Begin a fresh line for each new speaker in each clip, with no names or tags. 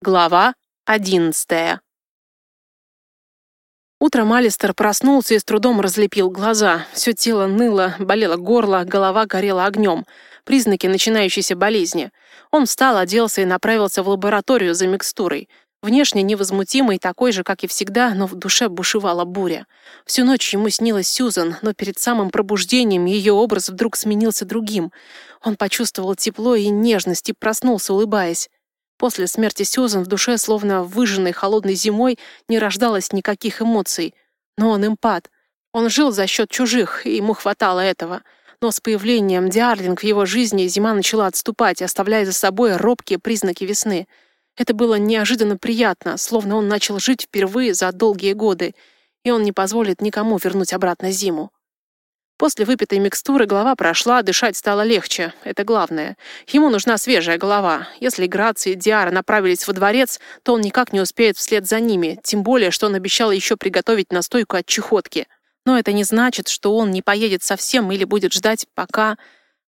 Глава одиннадцатая Утром Алистер проснулся и с трудом разлепил глаза. Все тело ныло, болело горло, голова горела огнем. Признаки начинающейся болезни. Он встал, оделся и направился в лабораторию за микстурой. Внешне невозмутимый, такой же, как и всегда, но в душе бушевала буря. Всю ночь ему снилась Сьюзан, но перед самым пробуждением ее образ вдруг сменился другим. Он почувствовал тепло и нежность и проснулся, улыбаясь. После смерти Сьюзан в душе, словно выжженной холодной зимой, не рождалось никаких эмоций. Но он эмпат. Он жил за счет чужих, и ему хватало этого. Но с появлением Диарлинг в его жизни зима начала отступать, оставляя за собой робкие признаки весны. Это было неожиданно приятно, словно он начал жить впервые за долгие годы, и он не позволит никому вернуть обратно зиму. После выпитой микстуры голова прошла, дышать стало легче. Это главное. Ему нужна свежая голова. Если Грация и Диара направились во дворец, то он никак не успеет вслед за ними, тем более, что он обещал еще приготовить настойку от чехотки. Но это не значит, что он не поедет совсем или будет ждать, пока...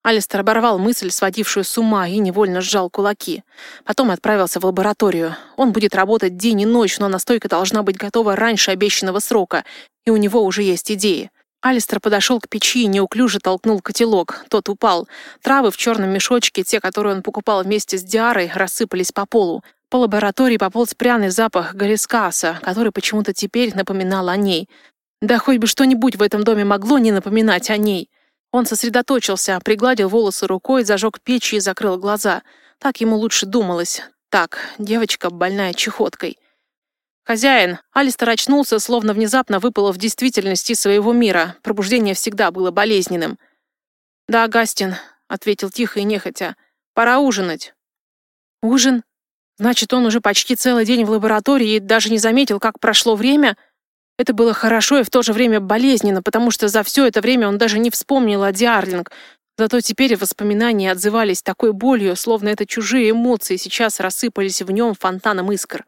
Алистер оборвал мысль, сводившую с ума, и невольно сжал кулаки. Потом отправился в лабораторию. Он будет работать день и ночь, но настойка должна быть готова раньше обещанного срока, и у него уже есть идеи. Алистер подошел к печи и неуклюже толкнул котелок. Тот упал. Травы в черном мешочке, те, которые он покупал вместе с Диарой, рассыпались по полу. По лаборатории пополз пряный запах галискаса, который почему-то теперь напоминал о ней. Да хоть бы что-нибудь в этом доме могло не напоминать о ней. Он сосредоточился, пригладил волосы рукой, зажег печь и закрыл глаза. Так ему лучше думалось. Так, девочка больная чехоткой. «Хозяин!» Алистер очнулся, словно внезапно выпало в действительности своего мира. Пробуждение всегда было болезненным. «Да, Гастин», — ответил тихо и нехотя. «Пора ужинать». «Ужин? Значит, он уже почти целый день в лаборатории и даже не заметил, как прошло время?» Это было хорошо и в то же время болезненно, потому что за все это время он даже не вспомнил о Диарлинг. Зато теперь воспоминания отзывались такой болью, словно это чужие эмоции сейчас рассыпались в нем фонтаном искр.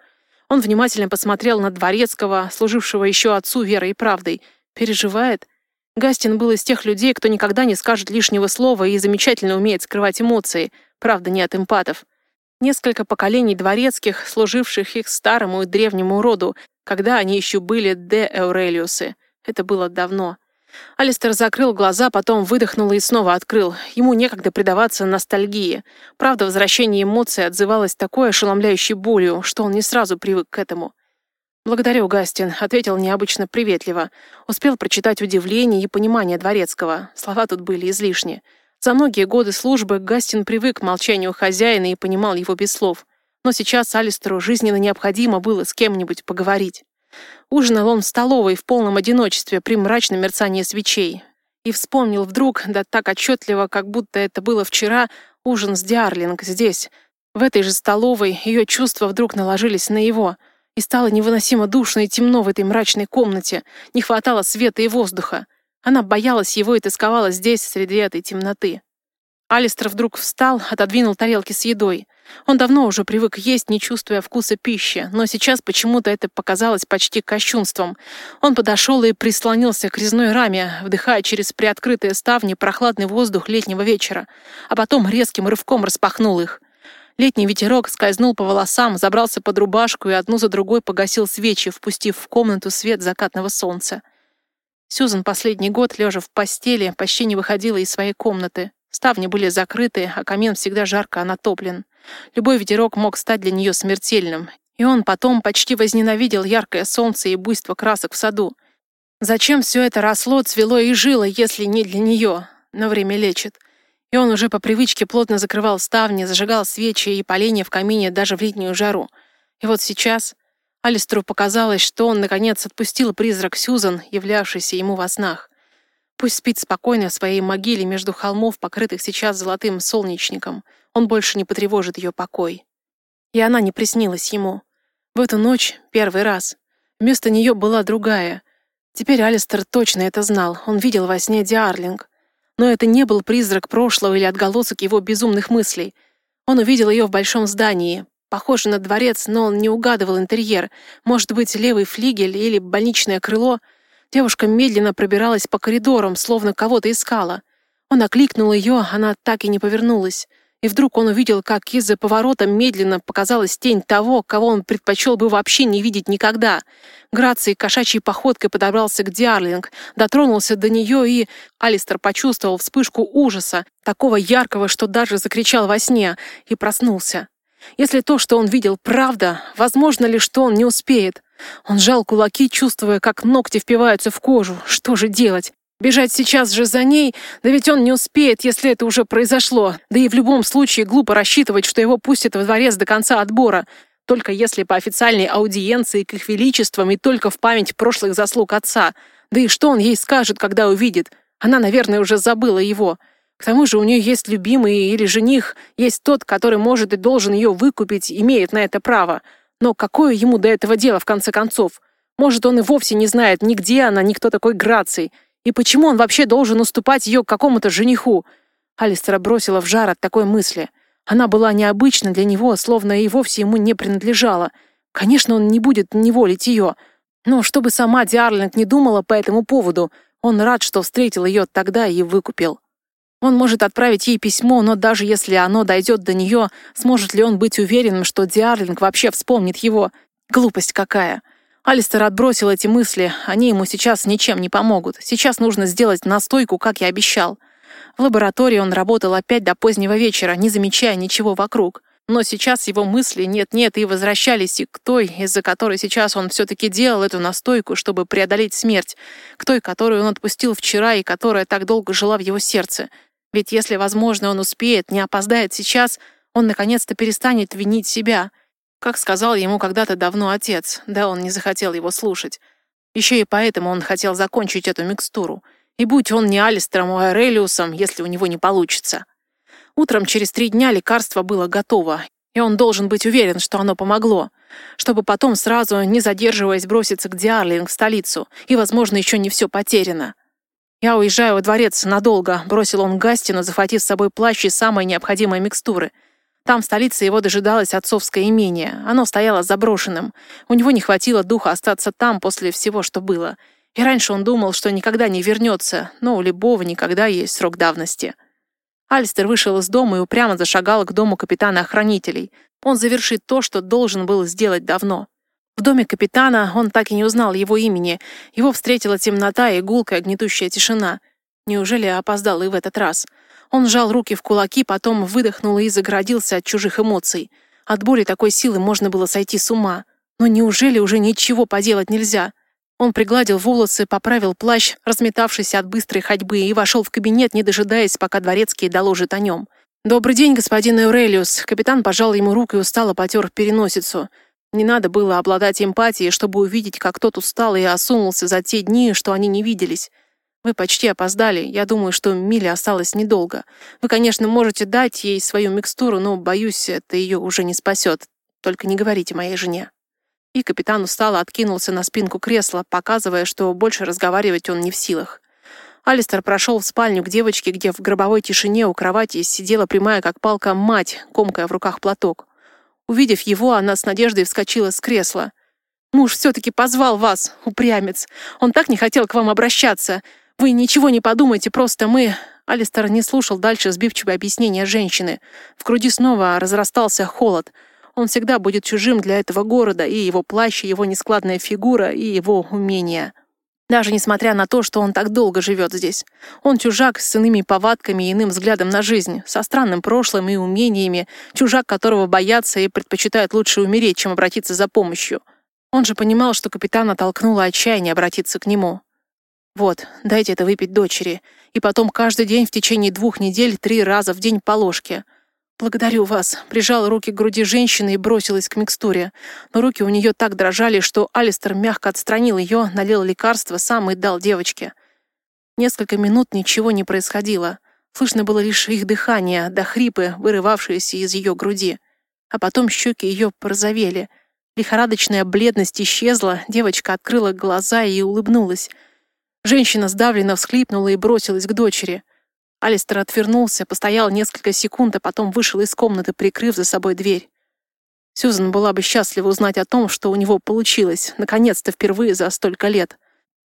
Он внимательно посмотрел на Дворецкого, служившего еще отцу верой и правдой. Переживает? Гастин был из тех людей, кто никогда не скажет лишнего слова и замечательно умеет скрывать эмоции. Правда, не от эмпатов. Несколько поколений дворецких, служивших их старому и древнему роду, когда они еще были де Эурелиусы. Это было давно. Алистер закрыл глаза, потом выдохнул и снова открыл. Ему некогда предаваться ностальгии. Правда, возвращение эмоций отзывалось такой ошеломляющей болью, что он не сразу привык к этому. «Благодарю, Гастин», — ответил необычно приветливо. Успел прочитать удивление и понимание дворецкого. Слова тут были излишни. За многие годы службы Гастин привык к молчанию хозяина и понимал его без слов. Но сейчас Алистеру жизненно необходимо было с кем-нибудь поговорить. Ужинал он в столовой в полном одиночестве при мрачном мерцании свечей. И вспомнил вдруг, да так отчетливо, как будто это было вчера, ужин с Диарлинг здесь. В этой же столовой ее чувства вдруг наложились на его. И стало невыносимо душно и темно в этой мрачной комнате. Не хватало света и воздуха. Она боялась его и тосковала здесь, среди этой темноты. Алистер вдруг встал, отодвинул тарелки с едой. Он давно уже привык есть, не чувствуя вкуса пищи, но сейчас почему-то это показалось почти кощунством. Он подошел и прислонился к резной раме, вдыхая через приоткрытые ставни прохладный воздух летнего вечера, а потом резким рывком распахнул их. Летний ветерок скользнул по волосам, забрался под рубашку и одну за другой погасил свечи, впустив в комнату свет закатного солнца. Сюзан последний год, лежа в постели, почти не выходила из своей комнаты. Ставни были закрыты, а камин всегда жарко натоплен. Любой ветерок мог стать для нее смертельным, и он потом почти возненавидел яркое солнце и буйство красок в саду. Зачем все это росло, цвело и жило, если не для нее? Но время лечит. И он уже по привычке плотно закрывал ставни, зажигал свечи и поленья в камине даже в летнюю жару. И вот сейчас Алистру показалось, что он, наконец, отпустил призрак Сьюзан, являвшийся ему во снах. Пусть спит спокойно в своей могиле между холмов, покрытых сейчас золотым солнечником — он больше не потревожит ее покой. И она не приснилась ему. В эту ночь первый раз. Вместо нее была другая. Теперь Алистер точно это знал. Он видел во сне Диарлинг. Но это не был призрак прошлого или отголосок его безумных мыслей. Он увидел ее в большом здании, похоже на дворец, но он не угадывал интерьер. Может быть, левый флигель или больничное крыло. Девушка медленно пробиралась по коридорам, словно кого-то искала. Он окликнул ее, она так и не повернулась И вдруг он увидел, как из-за поворота медленно показалась тень того, кого он предпочел бы вообще не видеть никогда. Грацией кошачьей походкой подобрался к Диарлинг, дотронулся до нее и... Алистер почувствовал вспышку ужаса, такого яркого, что даже закричал во сне, и проснулся. Если то, что он видел, правда, возможно ли, что он не успеет? Он сжал кулаки, чувствуя, как ногти впиваются в кожу. Что же делать? Бежать сейчас же за ней? Да ведь он не успеет, если это уже произошло. Да и в любом случае глупо рассчитывать, что его пустят во дворец до конца отбора. Только если по официальной аудиенции к их величествам и только в память прошлых заслуг отца. Да и что он ей скажет, когда увидит? Она, наверное, уже забыла его. К тому же у нее есть любимый или жених, есть тот, который может и должен ее выкупить, имеет на это право. Но какое ему до этого дело, в конце концов? Может, он и вовсе не знает ни где она, ни кто такой Граций. И почему он вообще должен уступать ее какому-то жениху? Алистера бросила в жар от такой мысли. Она была необычна для него, словно и вовсе ему не принадлежала. Конечно, он не будет неволить ее. Но чтобы сама Диарлинг не думала по этому поводу, он рад, что встретил ее тогда и выкупил. Он может отправить ей письмо, но даже если оно дойдет до нее, сможет ли он быть уверенным, что Диарлинг вообще вспомнит его? Глупость какая. Алистер отбросил эти мысли, они ему сейчас ничем не помогут. Сейчас нужно сделать настойку, как я обещал. В лаборатории он работал опять до позднего вечера, не замечая ничего вокруг. Но сейчас его мысли нет-нет и возвращались и к той, из-за которой сейчас он все-таки делал эту настойку, чтобы преодолеть смерть, к той, которую он отпустил вчера и которая так долго жила в его сердце. Ведь если, возможно, он успеет, не опоздает сейчас, он наконец-то перестанет винить себя. Как сказал ему когда-то давно отец, да он не захотел его слушать. Еще и поэтому он хотел закончить эту микстуру. И будь он не Алистером, а Аурелиусом, если у него не получится. Утром через три дня лекарство было готово, и он должен быть уверен, что оно помогло, чтобы потом сразу, не задерживаясь, броситься к Диарлинг в столицу, и, возможно, еще не все потеряно. «Я уезжаю во дворец надолго», — бросил он Гастину, захватив с собой плащ и самые необходимые микстуры. Там в столице его дожидалось отцовское имение. Оно стояло заброшенным. У него не хватило духа остаться там после всего, что было. И раньше он думал, что никогда не вернется, но у любого никогда есть срок давности. Альстер вышел из дома и упрямо зашагал к дому капитана охранителей. Он завершит то, что должен был сделать давно. В доме капитана он так и не узнал его имени. Его встретила темнота и гулкая гнетущая тишина. Неужели опоздал и в этот раз? Он сжал руки в кулаки, потом выдохнул и загородился от чужих эмоций. От боли такой силы можно было сойти с ума. Но неужели уже ничего поделать нельзя? Он пригладил волосы, поправил плащ, разметавшийся от быстрой ходьбы, и вошел в кабинет, не дожидаясь, пока дворецкий доложит о нем. «Добрый день, господин Эурелиус!» Капитан пожал ему руку и устало потер переносицу. Не надо было обладать эмпатией, чтобы увидеть, как тот устал и осунулся за те дни, что они не виделись. Вы почти опоздали. Я думаю, что Миле осталось недолго. Вы, конечно, можете дать ей свою микстуру, но, боюсь, это ее уже не спасет. Только не говорите моей жене». И капитан устало откинулся на спинку кресла, показывая, что больше разговаривать он не в силах. Алистер прошел в спальню к девочке, где в гробовой тишине у кровати сидела прямая, как палка, мать, комкая в руках платок. Увидев его, она с надеждой вскочила с кресла. «Муж все-таки позвал вас, упрямец. Он так не хотел к вам обращаться. Вы ничего не подумайте, просто мы...» Алистер не слушал дальше сбивчивое объяснение женщины. В груди снова разрастался холод. Он всегда будет чужим для этого города, и его плащ, и его нескладная фигура, и его умения. Даже несмотря на то, что он так долго живет здесь. Он чужак с иными повадками и иным взглядом на жизнь, со странным прошлым и умениями, чужак, которого боятся и предпочитают лучше умереть, чем обратиться за помощью. Он же понимал, что капитана толкнуло отчаяние обратиться к нему. «Вот, дайте это выпить дочери, и потом каждый день в течение двух недель три раза в день по ложке. «Благодарю вас», — прижал руки к груди женщины и бросилась к микстуре. Но руки у нее так дрожали, что Алистер мягко отстранил ее, налил лекарство сам и дал девочке. Несколько минут ничего не происходило. Слышно было лишь их дыхание, да хрипы, вырывавшиеся из ее груди. А потом щеки ее порозовели. Лихорадочная бледность исчезла, девочка открыла глаза и улыбнулась. Женщина сдавленно всхлипнула и бросилась к дочери. Алистер отвернулся, постоял несколько секунд, а потом вышел из комнаты, прикрыв за собой дверь. Сьюзан была бы счастлива узнать о том, что у него получилось, наконец-то впервые за столько лет.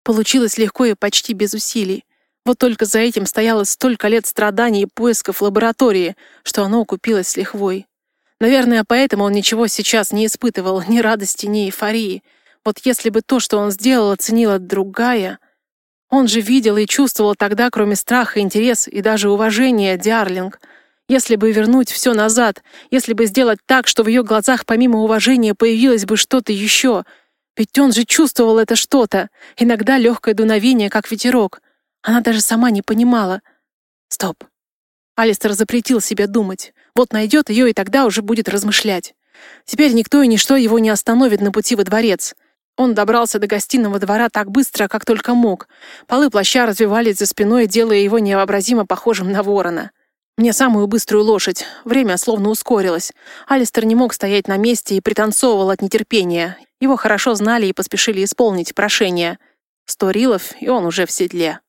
Получилось легко и почти без усилий. Вот только за этим стояло столько лет страданий и поисков лаборатории, что оно укупилось с лихвой. Наверное, поэтому он ничего сейчас не испытывал, ни радости, ни эйфории. Вот если бы то, что он сделал, оценила другая... Он же видел и чувствовал тогда, кроме страха, интерес и даже уважения, Диарлинг. Если бы вернуть все назад, если бы сделать так, что в ее глазах помимо уважения появилось бы что-то еще. Ведь он же чувствовал это что-то. Иногда легкое дуновение, как ветерок. Она даже сама не понимала. Стоп. Алистер запретил себе думать. Вот найдет ее, и тогда уже будет размышлять. Теперь никто и ничто его не остановит на пути во дворец. Он добрался до гостиного двора так быстро, как только мог. Полы плаща развивались за спиной, делая его невообразимо похожим на ворона. Мне самую быструю лошадь. Время словно ускорилось. Алистер не мог стоять на месте и пританцовывал от нетерпения. Его хорошо знали и поспешили исполнить прошение. Сто рилов, и он уже в седле.